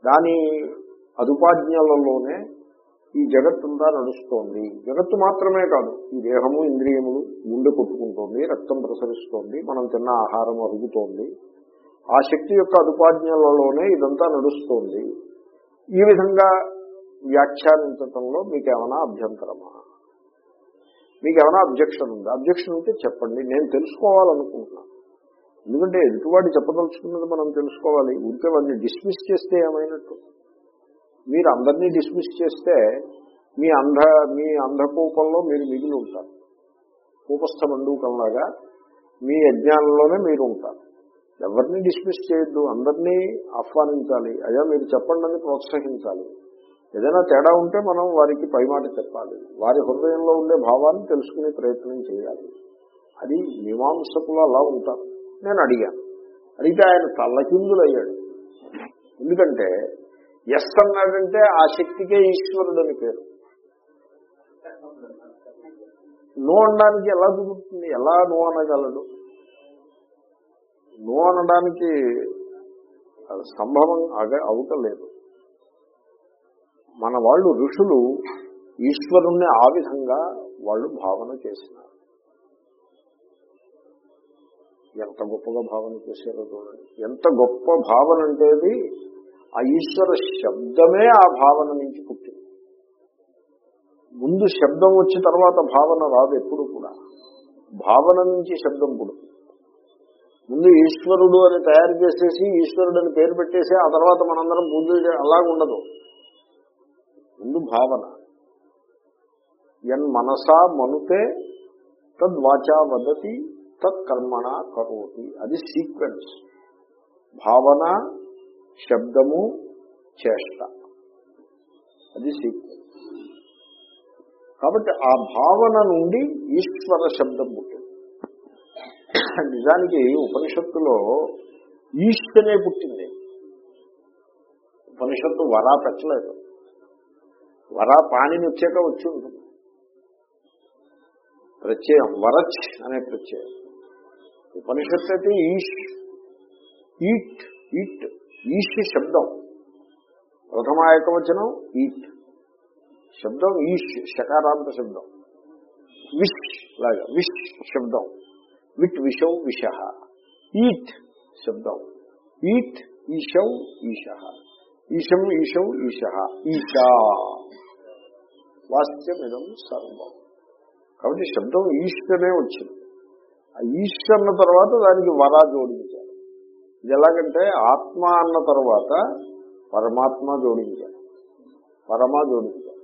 దాని అదుపాజ్ఞలలోనే ఈ జగత్తుందా నడుస్తోంది. జగత్తు మాత్రమే కాదు ఈ దేహము ఇంద్రియములు గుండె కొట్టుకుంటోంది రక్తం ప్రసరిస్తోంది మనం తిన్న ఆహారం అరుగుతోంది. ఆ శక్తి యొక్క అదుపాజ్ఞలలోనే ఇదంతా నడుస్తోంది. ఈ విధంగా వ్యాఖ్యానించటంలో మీకు ఏమైనా అభ్యంతరమా? మీకు ఏమైనా అబ్జెక్షన్ ఉందా? అబ్జెక్షన్ ఉంటే చెప్పండి. నేను తెలుసుకోవాలనుకుంటున్నాను ఎందుకంటే ఎదుటివాడు చెప్పదలుచుకున్నది మనం తెలుసుకోవాలి. ఉంటే వాళ్ళని డిస్మిస్ చేస్తే ఏమైనట్టు? మీరు అందరినీ డిస్మిస్ చేస్తే మీ అంధ మీ అంధకూపంలో మీరు మిగిలి ఉంటారు. కూపస్థ మండూకంలాగా మీ అజ్ఞానంలోనే మీరు ఉంటారు. ఎవరిని డిస్మిస్ చేయొద్దు అందరినీ ఆహ్వానించాలి. అయ్యా మీరు చెప్పండి అని ప్రోత్సహించాలి. ఏదైనా తేడా ఉంటే మనం వారికి పైమాట చెప్పాలి. వారి హృదయంలో ఉండే భావాన్ని తెలుసుకునే ప్రయత్నం చేయాలి. అది మీమాంసకులు అలా ఉంటారు. నేను అడిగాను అడిగితే ఆయన తల్లకిందులయ్యాడు. ఎందుకంటే ఎస్ అన్నాడంటే ఆ శక్తికే ఈశ్వరుడు అని పేరు. నో అనడానికి ఎలా కుదురుతుంది? ఎలా నో అనగలడు? నో అనడానికి సంభవం అగ అవటలేదు. మన వాళ్ళు ఋషులు ఈశ్వరుణ్ణి ఆ విధంగా వాళ్ళు భావన చేసినారు. ఎంత గొప్పగా భావన చేశారో చూడండి. ఎంత గొప్ప భావన అంటే అది ఆ ఈశ్వర శబ్దమే ఆ భావన నుంచి పుట్టింది. ముందు శబ్దం వచ్చి తర్వాత భావన రాదు ఎప్పుడు కూడా. భావన నుంచి శబ్దం పుడుతుంది. ముందు ఈశ్వరుడు అని తయారు చేసేసి ఈశ్వరుడు అని పేరు పెట్టేసి ఆ తర్వాత మనందరం పూజ అలాగుండదు ఉండదు. ముందు భావన. ఎన్ మనసా మనుతే తద్వాచా వదతి తత్కర్మణ కరోతి. అది సీక్వెన్స్. భావన శబ్దము చేష్ట. అది సీక్వెన్స్. కాబట్టి ఆ భావన నుండి ఈశ్వర శబ్దం పుట్టింది. నిజానికి ఉపనిషత్తులో ఈశ్వనే పుట్టింది. ఉపనిషత్తు వరా పెట్టలేదు. వరా పాణిని వచ్చాక వచ్చి ఉంటుంది. ప్రత్యయం వరచ్ అనే ప్రత్యయం. ఉపనిషత్తు అయితే ఈష్. ఈట్ ఈట్ ఈష్ శబ్దం. ప్రథమ ఏకవచనం ఈట్. శబ్దం ఈష్ శకారాంత శబ్దం. విష్ లాగా విష్ శబ్దం. విట్ విషౌ విష. ఈట్ శబ్దం. ఈట్ ఈశౌ ఈశ ఈశం ఈశౌ ఈశ ఈశా వాస్యమిదం సర్వం. కాబట్టి శబ్దం ఈశ్వరనే వచ్చింది. ఆ ఈశ్వర్ అన్న తర్వాత దానికి వరా జోడించారు. ఇది ఎలాగంటే ఆత్మ అన్న తర్వాత పరమాత్మ జోడించారు. పరమ జోడించారు.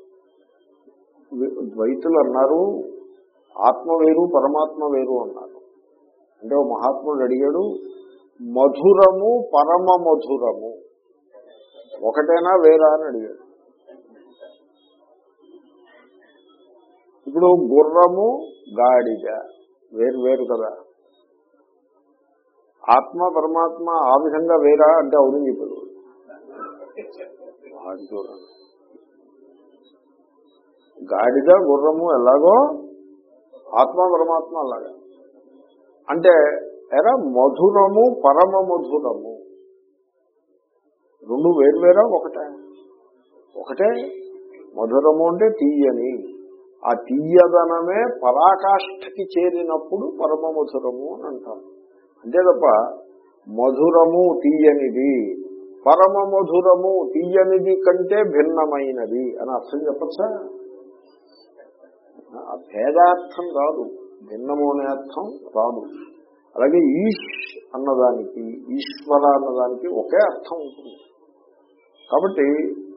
ద్వైతులు అన్నారు ఆత్మ వేరు పరమాత్మ వేరు అన్నారు. అంటే ఓ మహాత్ముడు అడిగాడు మధురము పరమ మధురము ఒకటేనా వేరా? అని అడిగాడు. ఇప్పుడు గుర్రము గాడిద వేరు వేరు కదా. ఆత్మ పరమాత్మ ఆ విధంగా వేరా అంటే అవును చెప్పారు చూడండి గాడిద గుర్రము ఎలాగో ఆత్మ పరమాత్మ అలాగా. అంటే ఎరా మధురము పరమ మధురము రెండు వేరువేరా ఒకటే. ఒకటే మధురము అంటే తీయని. ఆ తీయదనమే పరాకాష్ఠకి చేరినప్పుడు పరమ మధురము అని అంటారు. అంతే తప్ప మధురము తీయనిది పరమ మధురము తీయనిది కంటే భిన్నమైనది అని అర్థం చెప్పచ్చా? భేదార్థం కాదు భిన్నము అనే అర్థం రాదు. అలాగే ఈష్ అన్నదానికి ఈశ్వర అన్నదానికి ఒకే అర్థం ఉంటుంది. కాబట్టి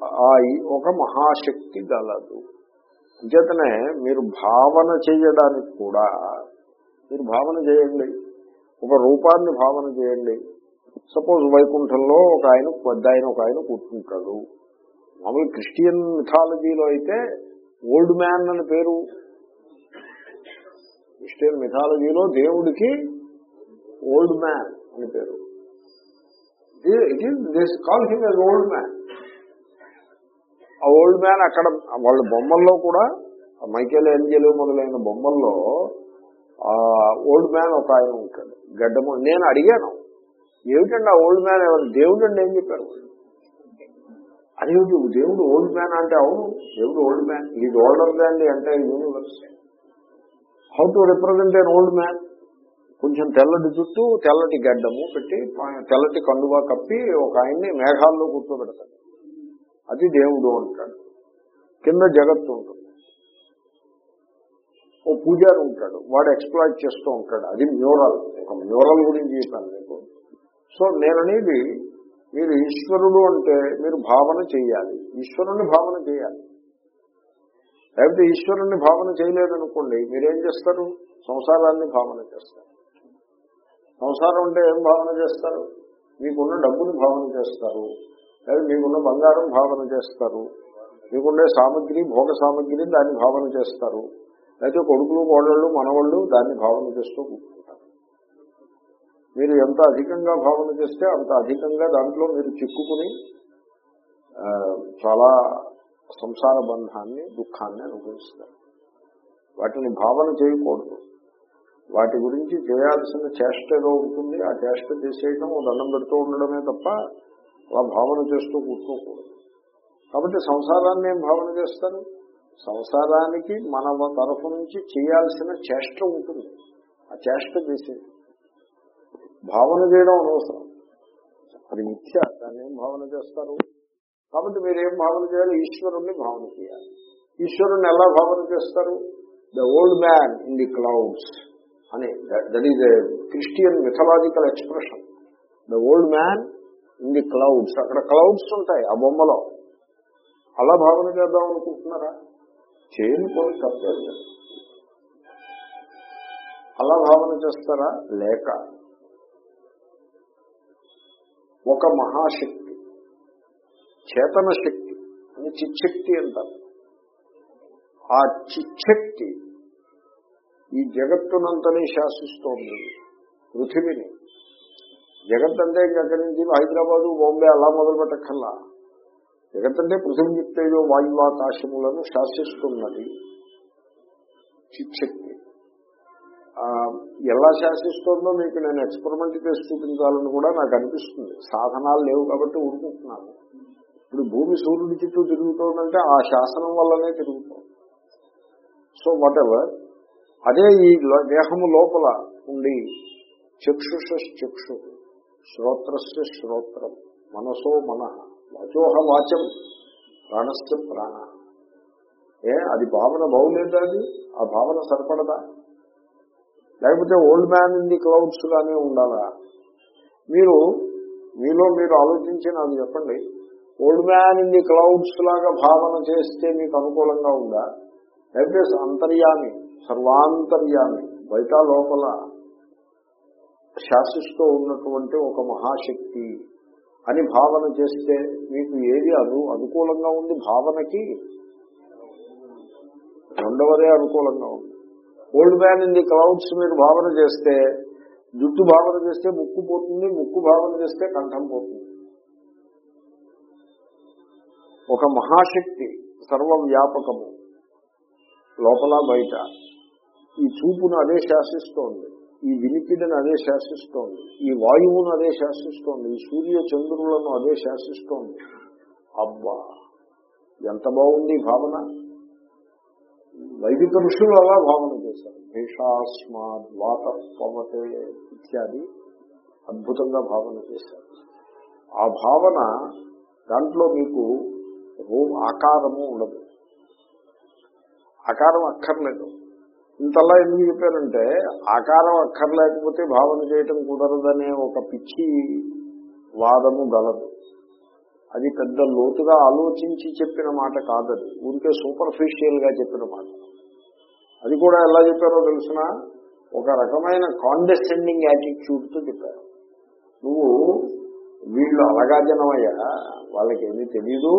ఆ ఒక మహాశక్తి గలదు. అంచేతనే మీరు భావన చేయడానికి కూడా మీరు భావన చేయండి. ఒక రూపాన్ని భావన చేయండి. సపోజ్ వైకుంఠంలో ఒక ఆయన పెద్ద ఆయన ఒక ఆయన కూర్చుంటాడు. మామూలు క్రిస్టియన్ మిథాలజీలో అయితే ఓల్డ్ మ్యాన్ అని పేరు క్రిస్టియన్ మిథాలజీలో దేవుడికి ఓల్డ్ మ్యాన్ అని పేరు. It is this call him as old man ఆ ఓల్డ్ మ్యాన్ అక్కడ వాళ్ళ బొమ్మల్లో కూడా మైకేల్ ఏంజలు మొదలైన బొమ్మల్లో ఆ ఓల్డ్ మ్యాన్ ఒక ఆయన ఉంటాడు. గడ్డము నేను అడిగాను ఏమిటండి ఆ ఓల్డ్ మ్యాన్ ఎవరు? దేవుడు అండి ఏం చెప్పారు? అదేమిటి దేవుడు ఓల్డ్ మ్యాన్ అంటే అవును దేవుడు old man is older than అంటే universe how to represent an old man కొంచెం తెల్లటి జుట్టు తెల్లటి గడ్డము పెట్టి తెల్లటి కండువా కప్పి ఒక ఆయన్ని మేఘాల్లో కూర్చోబెడతాడు. అది దేవుడు అంటాడు. కింద జగత్తు ఉంటుంది. ఓ పూజారి ఉంటాడు. వాడు ఎక్స్ప్లాయిట్ చేస్తూ ఉంటాడు. అది మ్యూరల్ ఒక మ్యూరల్ గురించి చెప్పాను మీకు. సో నేననేది మీరు ఈశ్వరుడు అంటే మీరు భావన చేయాలి. ఈశ్వరుణ్ణి భావన చేయాలి. లేకపోతే ఈశ్వరుణ్ణి భావన చేయలేదనుకోండి మీరేం చేస్తారు? సంసారాన్ని భావన చేస్తారు. సంసారం అంటే ఏం భావన చేస్తారు? మీకున్న డబ్బుని భావన చేస్తారు. లేదా మీకున్న బంగారం భావన చేస్తారు. మీకుండే సామగ్రి భోగ సామగ్రి దాన్ని భావన చేస్తారు. లేకపోతే కొడుకులు కోడళ్ళు మనవాళ్ళు దాన్ని భావన చేస్తూ కూర్చుంటారు. మీరు ఎంత అధికంగా భావన చేస్తే అంత అధికంగా దాంట్లో మీరు చిక్కుకుని చాలా సంసార బంధాన్ని దుఃఖాన్ని అనుభవిస్తారు. వాటిని భావన చేయకూడదు. వాటి గురించి చేయాల్సిన చేష్ట ఏదో ఉంటుంది ఆ చేష్ట చేసేయటం దండం పెడుతూ ఉండడమే తప్ప అలా భావన చేస్తూ కూర్చోకూడదు. కాబట్టి సంసారాన్ని ఏం భావన చేస్తారు? సంసారానికి మన తరఫు నుంచి చేయాల్సిన చేష్ట ఉంటుంది. ఆ చేష్ట చేసే భావన చేయడం అనవసరం. అది మిథ్య. దాన్ని ఏం భావన చేస్తారు? కాబట్టి మీరేం భావన చేయాలి? ఈశ్వరుణ్ణి భావన చేయాలి. ఈశ్వరుణ్ణి ఎలా భావన చేస్తారు? The old man in the clouds అని that is Christian mythological expression the old man in the clouds అక్కడ క్లౌడ్స్ ఉంటాయి ఆ బొమ్మలో. అలా భావన చేద్దాం అనుకుంటున్నారా? చేయనుకోని తప్పేది అలా భావన చేస్తారా? లేక. ఒక మహాశక్తి చేతన శక్తి అని చిచ్చక్తి అంటారు. ఆ చిచ్చక్తి ఈ జగత్తునంతనే శాసిస్తోంది పృథివిని. జగత్ అంటే ఇంకక్కడి నుంచి హైదరాబాదు బాంబే అలా మొదలు పెట్టక్కల్లా జగత్ అంటే పృథివీ చెప్తేయో వాయువాకాశములను శాసిస్తున్నది చిచ్చక్తి ఎలా శాసిస్తుందో మీకు నేను ఎక్స్పెరిమెంట్ చేసి చూపించాలని కూడా నాకు అనిపిస్తుంది. సాధనాలు లేవు కాబట్టి ఊరుకుంటున్నాను. ఇప్పుడు భూమి సూర్యుడి చుట్టూ తిరుగుతోందంటే ఆ శాసనం వల్లనే తిరుగుతోంది. సో వాట్ ఎవర్ అదే ఈ దేహము లోపల ఉండి చక్షుష చక్షు శ్రోత్రస్య శ్రోత్రం మనసో మన వాచోహ వాచం ప్రాణస్య ప్రాణ. ఏ అది భావన బాగులేదా అది? ఆ భావన సరిపడదా? లేకపోతే old man in the clouds గానే ఉండాలా? మీరు మీలో మీరు ఆలోచించి నాకు చెప్పండి. Old man in the clouds లాగా భావన చేస్తే మీకు అనుకూలంగా ఉందా? లేకపోతే అంతర్యామి సర్వాంతర్యామి బయట లోపల శాసిస్తూ ఉన్నటువంటి ఒక మహాశక్తి అని భావన చేస్తే మీకు ఏది అను అనుకూలంగా ఉంది భావనకి? రెండవదే అనుకూలంగా ఉంది. Old man in the clouds మీరు భావన చేస్తే జుట్టు భావన చేస్తే ముక్కు పోతుంది ముక్కు భావన చేస్తే కంఠం పోతుంది. ఒక మహాశక్తి సర్వవ్యాపకము. లోపల బయట. ఈ చూపును అదే శాసిస్తోంది. ఈ వినికిడిని అదే శాసిస్తోంది. ఈ వాయువును అదే శాసిస్తోంది. ఈ సూర్య చంద్రులను అదే శాసిస్తోంది. అబ్బా! ఎంత బాగుంది భావన? వైదిక ఋషులు అలా భావన చేశారు. భేషాస్మాద్ వాత పవతే ఇత్యాది అద్భుతంగా భావన చేశారు. ఆ భావన దాంట్లో మీకు రూ ఆకారము ఉండదు. ఆకారం అక్కర్లేదు. ఇంతలా ఎందుకు చెప్పారంటే ఆకారం అక్కర్లేకపోతే భావన చేయటం కుదరదనే ఒక పిచ్చి వాదము గలదు. అది పెద్ద లోతుగా ఆలోచించి చెప్పిన మాట కాదది. ఊరికే సూపర్ఫిషియల్గా చెప్పిన మాట. అది కూడా ఎలా చెప్పారో తెలిసిన? ఒక రకమైన కాండెస్టెండింగ్ యాటిట్యూడ్తో చెప్పారు. నువ్వు వీళ్ళు అలాగా జనమయ్యా వాళ్ళకి ఏమీ తెలీదు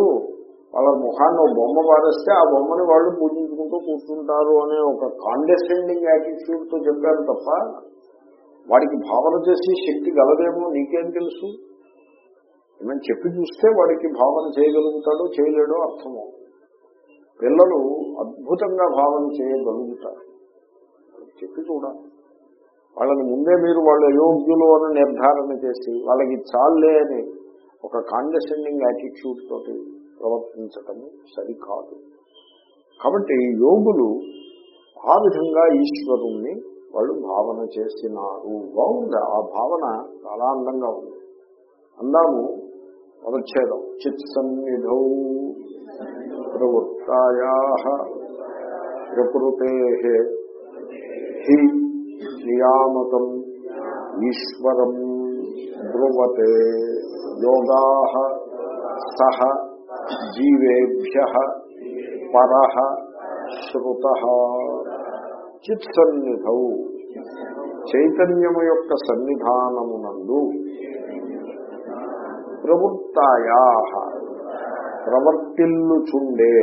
వాళ్ళ ముఖాన్ని ఒక బొమ్మ పారేస్తే ఆ బొమ్మని వాళ్ళు పూజించుకుంటూ కూర్చుంటారు అనే ఒక కాండెస్టెండింగ్ యాటిట్యూడ్తో చెప్పారు తప్ప వాడికి భావన చేసి శక్తి గలదేమో నీకేం తెలుసు? ఏమైనా చెప్పి చూస్తే వాడికి భావన చేయగలుగుతాడో చేయలేడో అర్థమో. పిల్లలు అద్భుతంగా భావన చేయగలుగుతారు. చెప్పి చూడాలి. వాళ్ళని ముందే మీరు వాళ్ళు అయోగ్యులు అని నిర్ధారణ చేసి వాళ్ళకి చాలే అని ఒక కాండెసెండింగ్ యాటిట్యూడ్ తోటి ప్రవర్తించటం సరికాదు. కాబట్టి యోగులు ఆ విధంగా ఈశ్వరుణ్ణి వాళ్ళు భావన చేసినారు. బాగుంది? ఆ భావన చాలా అందంగా ఉంది. అందాము పదచ్ఛేదం. చిత్ సన్నిధౌ ప్రవృత్తాయా ప్రకృతే హి నియామకం ఈశ్వరం బ్రువతే. యోగా సహ జీవేభ్య పర శ్రుత చిత్సన్నిధౌ. చైతన్యము యొక్క సన్నిధానమునందు ప్రవృత్తాయా ప్రవర్తిల్లుచుండే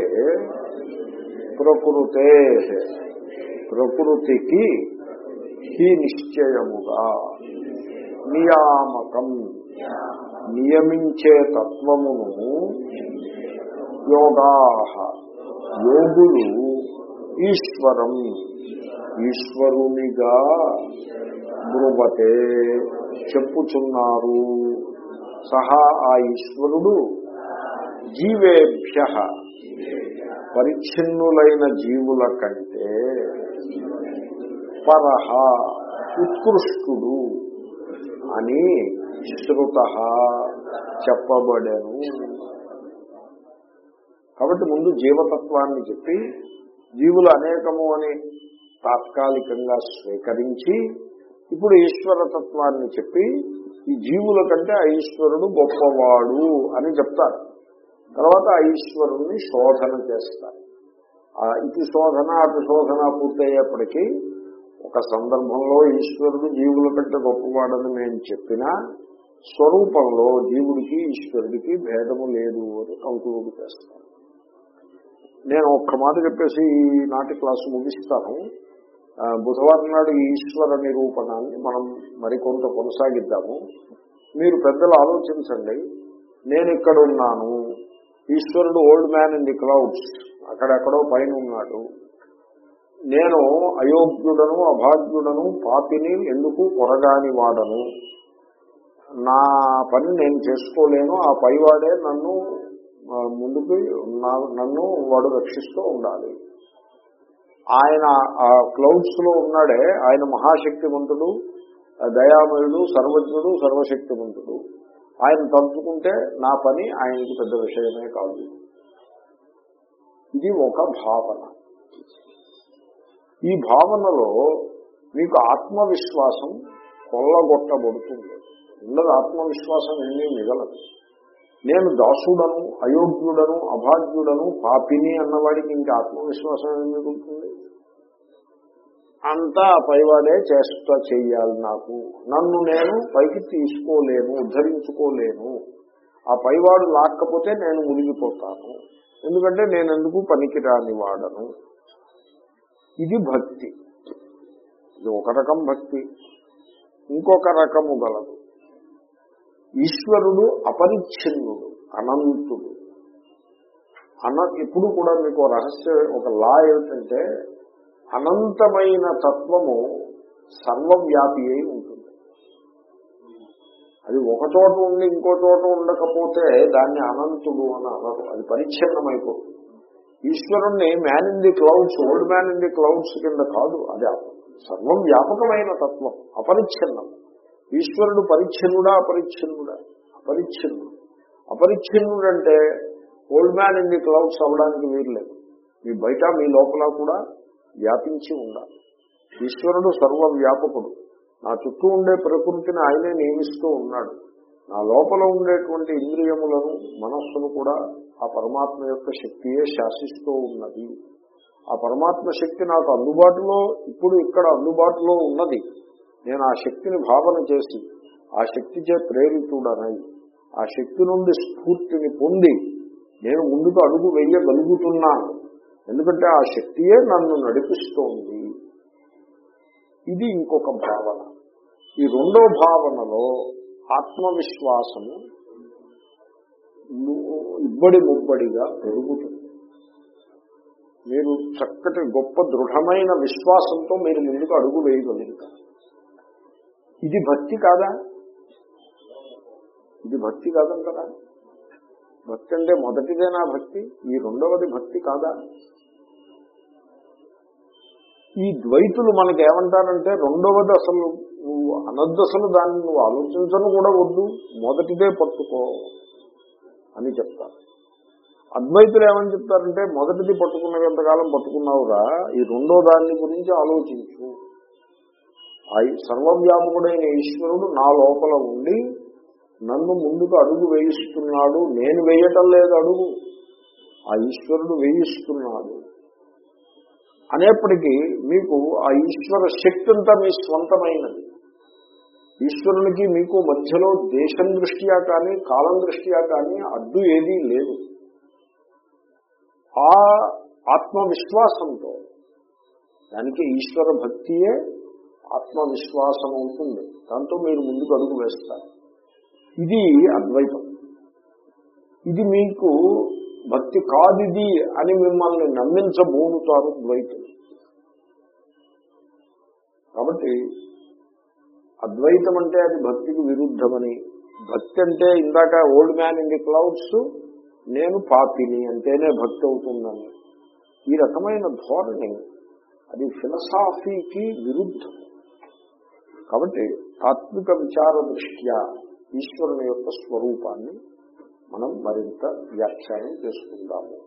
ప్రకృతే ప్రకృతికి హి నిశ్చయముగా నియామకం నియమించే తత్వమును యోగా యోగులు ఈశ్వరం. ఈశ్వరునిగా బ్రువతే చెప్పుచున్నారు. సహా ఆ ఈశ్వరుడు జీవేభ్య. పరిచ్ఛిన్నులైన జీవుల కంటే పరహ ఉత్కృష్టుడు అని శృత చెప్పబడను. కాబట్టి ముందు జీవతత్వాన్ని చెప్పి జీవులు అనేకము అని తాత్కాలికంగా స్వీకరించి ఇప్పుడు ఈశ్వరతత్వాన్ని చెప్పి ఈ జీవుల కంటే ఆ ఈశ్వరుడు గొప్పవాడు అని చెప్తారు. తర్వాత ఆ ఈశ్వరుణ్ణి శోధన చేస్తారు. ఆ ఇటు శోధన అటు శోధన పూర్తయ్యేప్పటికీ ఒక సందర్భంలో ఈశ్వరుడు జీవుల కంటే గొప్పవాడని మేము చెప్పినా స్వరూపంలో జీవుడికి ఈశ్వరుడికి భేదము లేదు అని కంక్లూడ్ చేస్తాను నేను ఒక్క మాట చెప్పేసి ఈ నాటి క్లాసు ముగిస్తాను. బుధవారం నాడు ఈశ్వర నిరూపణాన్ని మనం మరికొంత కొనసాగిద్దాము. మీరు పెద్దలు ఆలోచించండి. నేను ఇక్కడ ఉన్నాను ఈశ్వరుడు old man in the clouds. అక్కడెక్కడో పైన ఉన్నాడు నేను అయోగ్యుడను అభాగ్యుడను పాపిని ఎందుకు కొరగాని వాడను నా పని నేను చేసుకోలేను. ఆ పైవాడే నన్ను ముందుకు నా- నన్ను వాడు రక్షిస్తూ ఉండాలి. ఆయన ఆ క్లౌడ్స్లో ఉన్నాడే ఆయన మహాశక్తివంతుడు దయామయుడు సర్వజ్ఞుడు సర్వశక్తివంతుడు ఆయన తలుచుకుంటే నా పని ఆయనకి పెద్ద విషయమే కాదు. ఇది ఒక భావన. ఈ భావనలో మీకు ఆత్మవిశ్వాసం కొల్లగొట్టబడుతుంది. ఉండదు ఆత్మవిశ్వాసం ఏమీ మిగలదు. నేను దాసుడను అయోగ్యుడను అభాగ్యుడను పాపిని అన్నవాడికి ఇంకా ఆత్మవిశ్వాసం ఏం అంతా ఆ పైవాడే చేస్తా చేయాలి నాకు. నన్ను నేను పైకి తీసుకోలేను ఉద్ధరించుకోలేను. ఆ పైవాడు లాక్కపోతే నేను మునిగిపోతాను. ఎందుకంటే నేను ఎందుకు పనికిరాని వాడను? ఇది భక్తి. ఇది ఒక రకం భక్తి. ఇంకొక రకము గలదు. ఈశ్వరుడు అపరిచ్ఛిన్నుడు అనంతుడు. అన ఎప్పుడు కూడా మీకు రహస్యం రహస్య ఒక లా ఏమిటంటే అనంతమైన తత్వము సర్వవ్యాపి అయి ఉంటుంది. అది ఒక చోట ఉండి ఇంకో చోట ఉండకపోతే దాన్ని అనంతుడు అని అనరు అది పరిచ్ఛిన్నమైపోతుంది. ఈశ్వరుణ్ణి man in the clouds old man in the clouds కింద కాదు అది సర్వం వ్యాపకమైన తత్వం అపరిచ్ఛిన్నం. ఈశ్వరుడు పరిచ్ఛిన్నుడా అపరిచ్ఛిన్నుడా? అపరిచ్ఛిన్నుడు. అపరిచ్ఛిన్నుడు అంటే old man in the clouds అవ్వడానికి వీర్లేదు మీ బయట మీ లోపల కూడా వ్యాపించి ఉండాలి. ఈశ్వరుడు సర్వవ్యాపకుడు. నా చుట్టూ ఉండే ప్రకృతిని ఆయనే నియమిస్తూ ఉన్నాడు. నా లోపల ఉండేటువంటి ఇంద్రియములను మనస్సును కూడా ఆ పరమాత్మ యొక్క శక్తియే శాసిస్తూ ఉన్నది. ఆ పరమాత్మ శక్తి నాకు అందుబాటులో ఇప్పుడు ఇక్కడ అందుబాటులో ఉన్నది. నేను ఆ శక్తిని భావన చేసి ఆ శక్తిచే ప్రేరితుడనై ఆ శక్తి నుండి స్ఫూర్తిని పొంది నేను ముందుకు అడుగు వేయగలుగుతున్నాను. ఎందుకంటే ఆ శక్తియే నన్ను నడిపిస్తోంది. ఇది ఇంకొక భావన. ఈ రెండో భావనలో ఆత్మవిశ్వాసము ఇబ్బడి ముబ్బడిగా పెరుగుతుంది. మీరు చక్కటి గొప్ప దృఢమైన విశ్వాసంతో మీరు ముందుకు అడుగు వేయగలుగుతారు. ఇది భక్తి కాదా? ఇది భక్తి కాదంటారా? భక్తి అంటే మొదటిదేనా భక్తి? ఈ రెండవది భక్తి కాదా? ఈ ద్వైతులు మనకి ఏమంటారంటే రెండవది అసలు నువ్వు అనద్దసలు దాన్ని నువ్వు ఆలోచించను కూడా వద్దు మొదటిదే పట్టుకో అని చెప్తారు. అద్వైతులు ఏమని చెప్తారంటే మొదటిది పట్టుకున్నంతకాలం పట్టుకున్నావురా? ఈ రెండో దాని గురించి ఆలోచించు. సర్వవ్యాపకుడైన ఈశ్వరుడు నా లోపల ఉండి నన్ను ముందుకు అడుగు వేయిస్తున్నాడు. నేను వేయటం లేదు అడుగు. ఆ ఈశ్వరుడు వేయిస్తున్నాడు. అనేప్పటికీ మీకు ఆ ఈశ్వర శక్తి అంతా మీ స్వంతమైనది. ఈశ్వరునికి మీకు మధ్యలో దేశం దృష్ట్యా కానీ కాలం దృష్ట్యా కానీ అడ్డు ఏదీ లేదు. ఆ ఆత్మవిశ్వాసంతో దానికి ఈశ్వర భక్తియే ఆత్మవిశ్వాసం అవుతుంది దాంతో మీరు ముందుకు అడుగు వేస్తారు. ఇది అద్వైతం. ఇది మీకు భక్తి కాదిది అని మిమ్మల్ని నమ్మించబోనుతారు ద్వైతులు. కాబట్టి అద్వైతం అంటే అది భక్తికి విరుద్ధమని భక్తి అంటే ఇందాక old man in the clouds నేను పాపిని అంటేనే భక్తి అవుతుందని. ఈ రకమైన ధోరణి అది ఫిలసాఫీకి విరుద్ధం. కాబట్టి తాత్విక విచార దృష్ట్యా ఈశ్వరుని యొక్క స్వరూపాన్ని మనం మరింత వ్యాఖ్యానం చేసుకుందాము